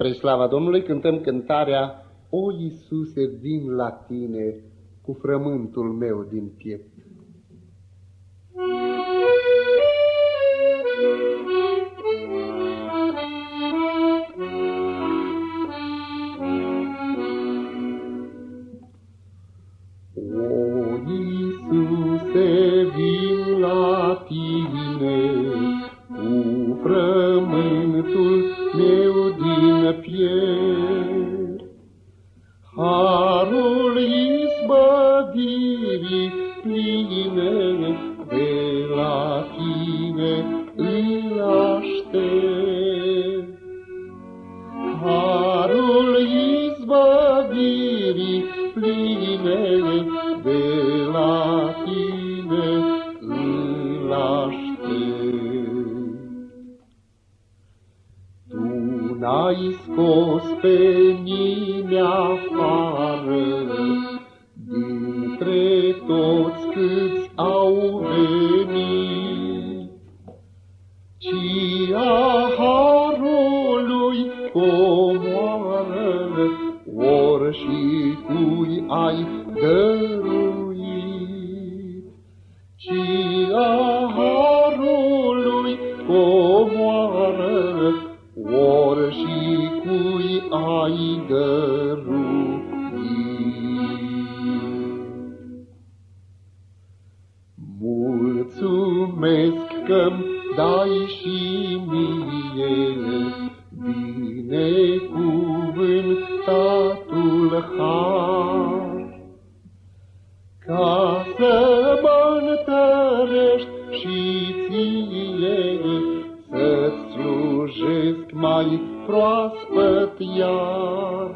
Spre slava Domnului cântăm cântarea O Iisuse, vin la tine cu frământul meu din piept. O Iisuse, vin la tine cu frământul meu din piept. Harul izbăvirii pline de la tine îl aștept. Harul izbăvirii pline de la N-ai scos pe nimeni afară, Dintre toți câți au venit, Ci a harului comoară, Ori și cui ai dăruit. Cui ai dăruit. Mulțumesc că-mi dai și mie binecuvântatul har, slujesc mai proaspăt iar.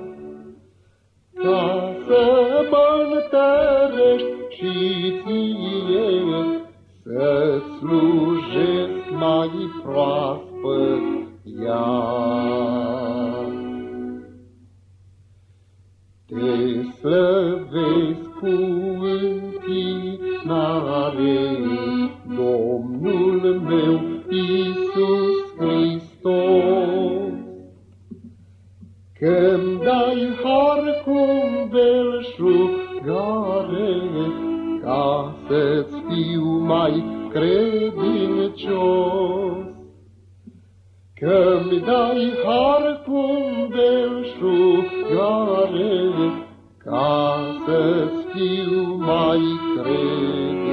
Ca să mă întărești și ție, să-ți slujesc mai proaspăt iar. Te slăvesc cu închinare, Domnul meu Că-mi dai har cu belșugare, Ca să-ți fiu mai credincios. Că-mi dai har cu belșugare, Ca să-ți fiu mai credincios.